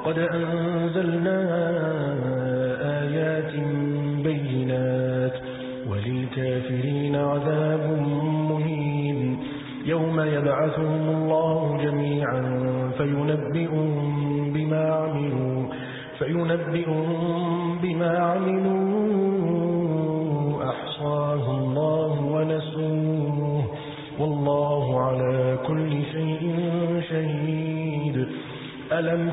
وقد أنزلنا آيات بينات وللكافرين عذاب مهين. يوم يبعثهم الله جميعا فينبئهم بما عملوا فينبئهم بما عملوا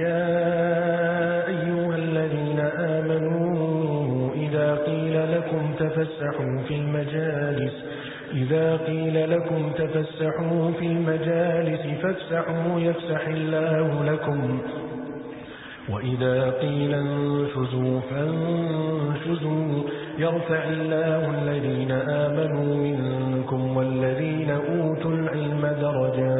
يا أيها الذين آمنوا إذا قيل لكم تفسحوا في المجالس إذا قيل لكم تفسحوا في المجالس فافسحوا يفسح الله لكم. وإذا قيل انشزوا فانشزوا يرفع الله الذين آمنوا منكم والذين أوتوا العلم درجات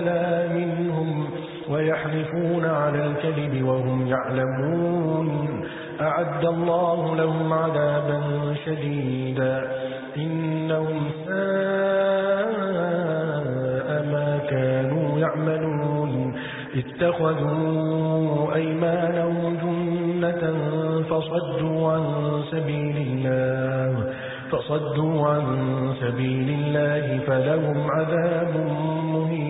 ولا منهم ويحلفون على الكذب وهم يعلمون. أعد الله لهم عذابا شديدا. إنهم ساء ما كانوا يعملون. اتخذوا أيمانهم جنة فصدوا عن سبيل الله. فصدوا عن سبيل الله فلهم عذاب مهين.